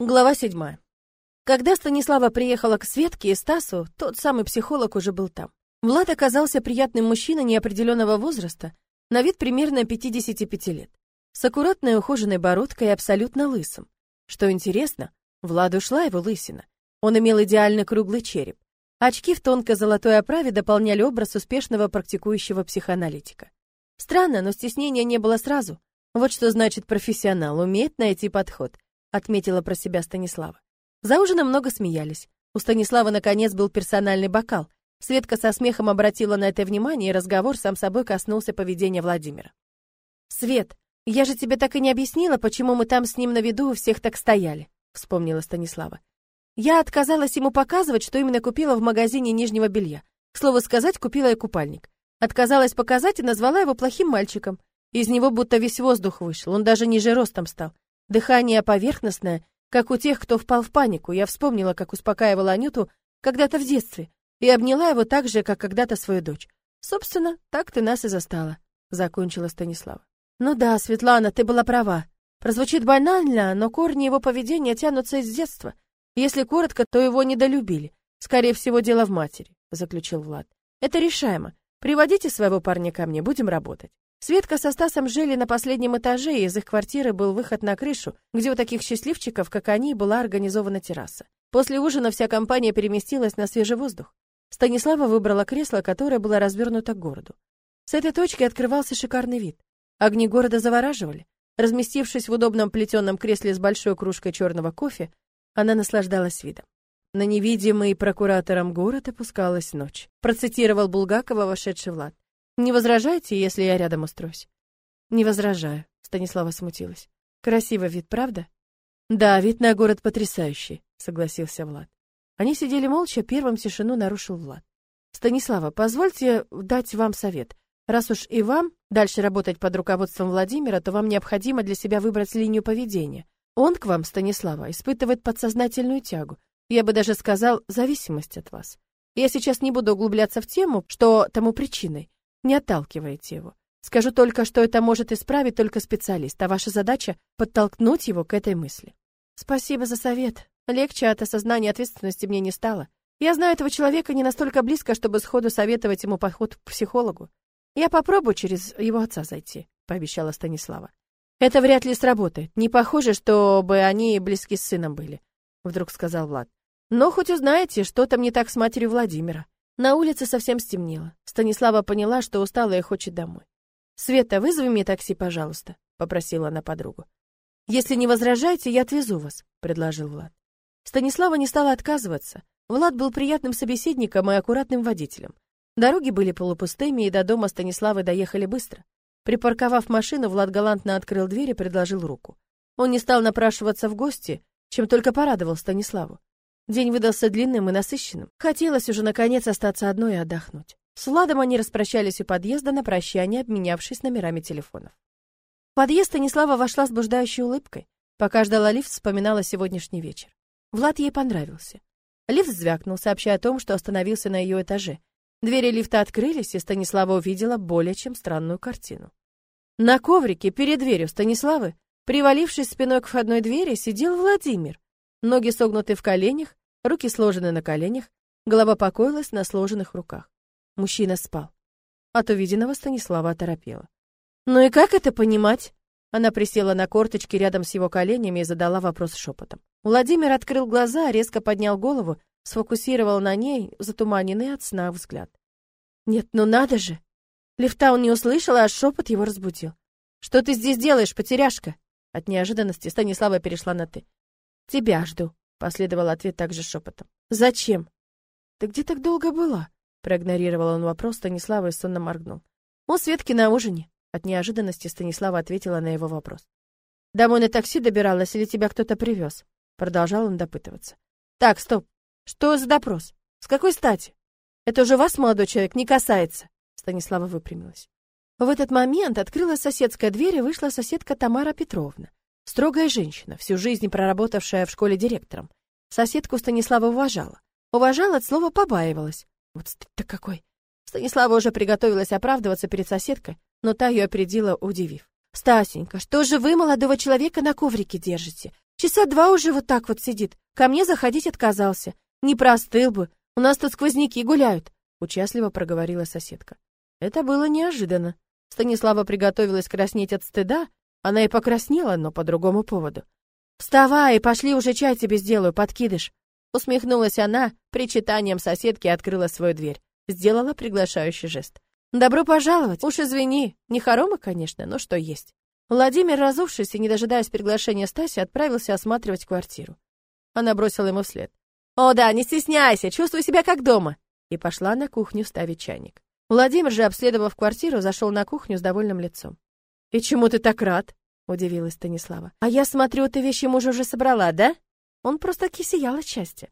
Глава седьмая. Когда Станислава приехала к Светке и Стасу, тот самый психолог уже был там. Влад оказался приятным мужчиной неопределенного возраста, на вид примерно 55 лет, с аккуратной ухоженной бородкой и абсолютно лысым. Что интересно, Владу шла его лысина. Он имел идеальный круглый череп. Очки в тонкой золотой оправе дополняли образ успешного практикующего психоаналитика. Странно, но стеснения не было сразу. Вот что значит профессионал, умеет найти подход — отметила про себя Станислава. За ужином много смеялись. У Станислава наконец был персональный бокал. Светка со смехом обратила на это внимание, и разговор сам собой коснулся поведения Владимира. Свет, я же тебе так и не объяснила, почему мы там с ним на виду у всех так стояли, вспомнила Станислава. Я отказалась ему показывать, что именно купила в магазине нижнего белья. К слову сказать, купила и купальник. Отказалась показать и назвала его плохим мальчиком. Из него будто весь воздух вышел, он даже ниже ростом стал. Дыхание поверхностное, как у тех, кто впал в панику. Я вспомнила, как успокаивала Анюту когда-то в детстве, и обняла его так же, как когда-то свою дочь. Собственно, так ты нас и застала, закончила Станислава. Ну да, Светлана, ты была права. Прозвучит банально, но корни его поведения тянутся из детства. Если коротко, то его недолюбили. Скорее всего, дело в матери, заключил Влад. Это решаемо. Приводите своего парня ко мне, будем работать. Светка со Стасом жили на последнем этаже, и из их квартиры был выход на крышу, где у таких счастливчиков, как они, была организована терраса. После ужина вся компания переместилась на свежий воздух. Станислава выбрала кресло, которое было развернуто к городу. С этой точки открывался шикарный вид. Огни города завораживали. Разместившись в удобном плетеном кресле с большой кружкой черного кофе, она наслаждалась видом. На невидимый прокуратором город опускалась ночь. Процитировал Булгакова вошедший Влад. Не возражаете, если я рядом устроюсь? Не возражаю, Станислава смутилась. Красивый вид, правда? Да, вид на город потрясающий, согласился Влад. Они сидели молча, первым тишину нарушил Влад. Станислава, позвольте дать вам совет. Раз уж и вам дальше работать под руководством Владимира, то вам необходимо для себя выбрать линию поведения. Он к вам, Станислава, испытывает подсознательную тягу. Я бы даже сказал, зависимость от вас. Я сейчас не буду углубляться в тему, что тому причиной. Не отталкивайте его. Скажу только, что это может исправить только специалист, а ваша задача — подтолкнуть его к этой мысли. Спасибо за совет. Легче от осознания ответственности мне не стало. Я знаю этого человека не настолько близко, чтобы сходу советовать ему подход к психологу. Я попробую через его отца зайти, пообещала Станислава. Это вряд ли сработает. Не похоже, чтобы они близки с сыном были, вдруг сказал Влад. Но хоть узнаете, что там не так с матерью Владимира. На улице совсем стемнело. Станислава поняла, что устала и хочет домой. «Света, вызови мне такси, пожалуйста», — попросила она подругу. «Если не возражаете, я отвезу вас», — предложил Влад. Станислава не стала отказываться. Влад был приятным собеседником и аккуратным водителем. Дороги были полупустыми, и до дома Станиславы доехали быстро. Припарковав машину, Влад галантно открыл дверь и предложил руку. Он не стал напрашиваться в гости, чем только порадовал Станиславу. День выдался длинным и насыщенным. Хотелось уже наконец остаться одной и отдохнуть. С Владом они распрощались у подъезда на прощание, обменявшись номерами телефонов. В подъезд Станислава вошла с блуждающей улыбкой. Пока ждала лифт, вспоминала сегодняшний вечер. Влад ей понравился. Лифт звякнул, сообщая о том, что остановился на ее этаже. Двери лифта открылись, и Станислава увидела более чем странную картину. На коврике перед дверью Станиславы, привалившись спиной к входной двери, сидел Владимир. Ноги согнуты в коленях, руки сложены на коленях, голова покоилась на сложенных руках. Мужчина спал. От увиденного Станислава оторопела. «Ну и как это понимать?» Она присела на корточки рядом с его коленями и задала вопрос шепотом. Владимир открыл глаза, резко поднял голову, сфокусировал на ней затуманенный от сна взгляд. «Нет, ну надо же!» Лифта он не услышал, а шепот его разбудил. «Что ты здесь делаешь, потеряшка?» От неожиданности Станислава перешла на «ты». «Тебя жду», — последовал ответ также шепотом. «Зачем?» «Ты где так долго была?» Проигнорировал он вопрос, Станислава и сонно моргнул. «У Светки на ужине». От неожиданности Станислава ответила на его вопрос. «Домой на такси добиралась или тебя кто-то привез?» Продолжал он допытываться. «Так, стоп. Что за допрос? С какой стати? Это уже вас, молодой человек, не касается». Станислава выпрямилась. В этот момент открылась соседская дверь и вышла соседка Тамара Петровна. Строгая женщина, всю жизнь проработавшая в школе директором. Соседку Станислава уважала. Уважала от слова побаивалась. Вот стыд-то какой. Станислава уже приготовилась оправдываться перед соседкой, но та ее опередила, удивив. «Стасенька, что же вы молодого человека на коврике держите? Часа два уже вот так вот сидит. Ко мне заходить отказался. Не простыл бы. У нас тут сквозняки гуляют, участливо проговорила соседка. Это было неожиданно. Станислава приготовилась краснеть от стыда, она и покраснела, но по другому поводу. «Вставай, пошли уже чай тебе сделаю, подкидыш!» Усмехнулась она, причитанием соседки открыла свою дверь. Сделала приглашающий жест. «Добро пожаловать! Уж извини, не хорома, конечно, но что есть». Владимир, разувшись и не дожидаясь приглашения Стаси, отправился осматривать квартиру. Она бросила ему вслед. «О да, не стесняйся, чувствуй себя как дома!» И пошла на кухню ставить чайник. Владимир же, обследовав квартиру, зашел на кухню с довольным лицом. «И чему ты так рад?» удивилась Станислава. А я смотрю, ты вещи мужа уже собрала, да? Он просто кисиял от счастья.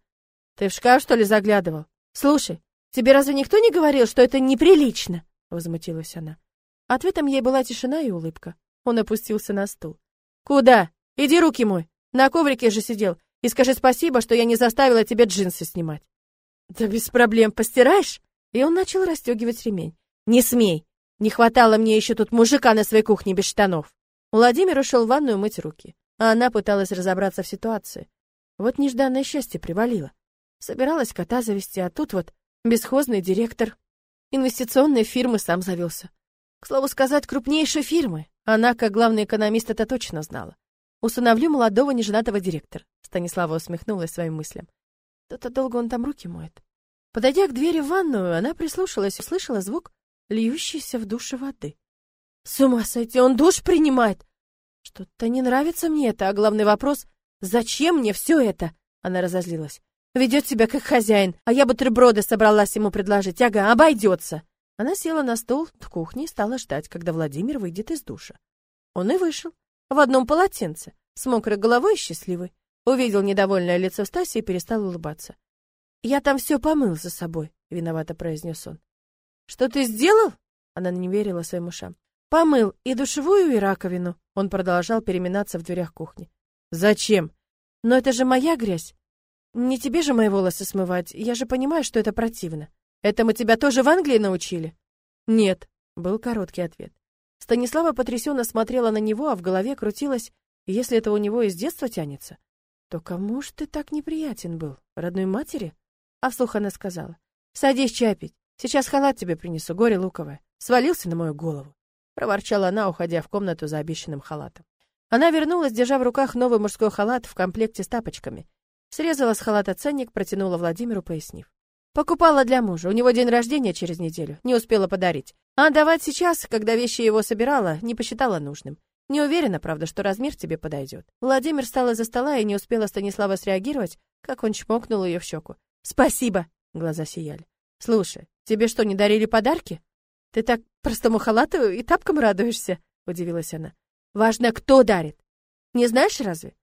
Ты в шкаф, что ли, заглядывал? Слушай, тебе разве никто не говорил, что это неприлично? Возмутилась она. Ответом ей была тишина и улыбка. Он опустился на стул. Куда? Иди руки мой. На коврике же сидел. И скажи спасибо, что я не заставила тебе джинсы снимать. Да без проблем, постираешь? И он начал расстегивать ремень. Не смей. Не хватало мне еще тут мужика на своей кухне без штанов. Владимир ушел в ванную мыть руки, а она пыталась разобраться в ситуации. Вот нежданное счастье привалило. Собиралась кота завести, а тут вот бесхозный директор инвестиционной фирмы сам завелся. К слову сказать, крупнейшей фирмы. Она, как главный экономист, это точно знала. Усыновлю молодого неженатого директора. Станислава усмехнулась своим мыслям. То-то долго он там руки моет. Подойдя к двери в ванную, она прислушалась и услышала звук льющейся в душе воды. С ума сойти, он душ принимает. Что-то не нравится мне это, а главный вопрос — зачем мне все это? Она разозлилась. Ведет себя как хозяин, а я бутерброды собралась ему предложить. Ага, обойдется. Она села на стол в кухне и стала ждать, когда Владимир выйдет из душа. Он и вышел. В одном полотенце, с мокрой головой и счастливый. Увидел недовольное лицо Стаси и перестал улыбаться. «Я там все помыл за собой», — виновато произнес он. «Что ты сделал?» Она не верила своим ушам. Помыл и душевую, и раковину. Он продолжал переминаться в дверях кухни. Зачем? Но это же моя грязь. Не тебе же мои волосы смывать. Я же понимаю, что это противно. Этому тебя тоже в Англии научили? Нет, был короткий ответ. Станислава потрясенно смотрела на него, а в голове крутилось, если это у него из детства тянется, то кому ж ты так неприятен был? Родной матери? А вслух она сказала: "Садись чай пить. Сейчас халат тебе принесу, горе луковое. Свалился на мою голову" проворчала она, уходя в комнату за обещанным халатом. Она вернулась, держа в руках новый мужской халат в комплекте с тапочками. Срезала с халата ценник, протянула Владимиру, пояснив. Покупала для мужа. У него день рождения через неделю. Не успела подарить. А отдавать сейчас, когда вещи его собирала, не посчитала нужным. Не уверена, правда, что размер тебе подойдет. Владимир встал из-за стола и не успела Станислава среагировать, как он чмокнул ее в щеку. «Спасибо!» — глаза сияли. «Слушай, тебе что, не дарили подарки?» Ты так простому халату и тапкам радуешься, удивилась она. Важно, кто дарит. Не знаешь разве?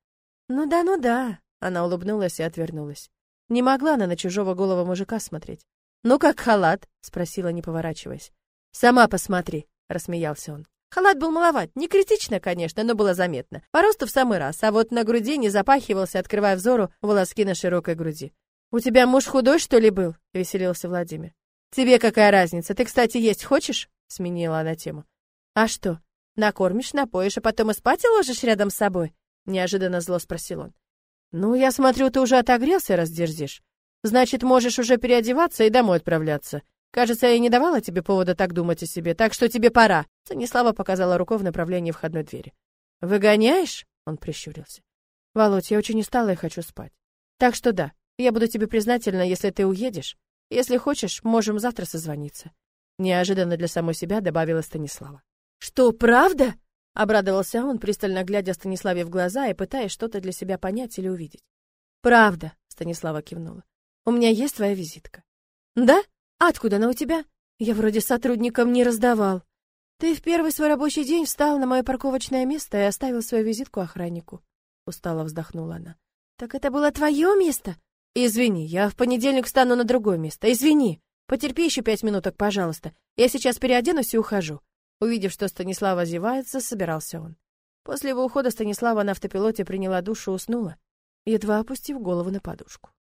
Ну да, ну да. Она улыбнулась и отвернулась. Не могла она на чужого голого мужика смотреть. Ну как халат? спросила, не поворачиваясь. Сама посмотри, рассмеялся он. Халат был маловат, не критично, конечно, но было заметно. По росту в самый раз, а вот на груди не запахивался, открывая взору волоски на широкой груди. «У тебя муж худой, что ли, был?» — веселился Владимир. «Тебе какая разница? Ты, кстати, есть хочешь?» — сменила она тему. «А что, накормишь, напоишь, а потом и спать ложишь рядом с собой?» — неожиданно зло спросил он. «Ну, я смотрю, ты уже отогрелся, раз дерзишь. Значит, можешь уже переодеваться и домой отправляться. Кажется, я не давала тебе повода так думать о себе, так что тебе пора». Станислава показала рукой в направлении входной двери. «Выгоняешь?» — он прищурился. «Володь, я очень устала и хочу спать. Так что да, я буду тебе признательна, если ты уедешь. Если хочешь, можем завтра созвониться. Неожиданно для самой себя добавила Станислава. Что, правда? Обрадовался он, пристально глядя Станиславе в глаза и пытаясь что-то для себя понять или увидеть. Правда, Станислава кивнула. У меня есть твоя визитка. Да? Откуда она у тебя? Я вроде сотрудникам не раздавал. Ты в первый свой рабочий день встал на мое парковочное место и оставил свою визитку охраннику. Устало вздохнула она. Так это было твое место? Извини, я в понедельник встану на другое место. Извини. Потерпи еще пять минуток, пожалуйста. Я сейчас переоденусь и ухожу. Увидев, что Станислава зевается, собирался он. После его ухода Станислава на автопилоте приняла душ и уснула, едва опустив голову на подушку.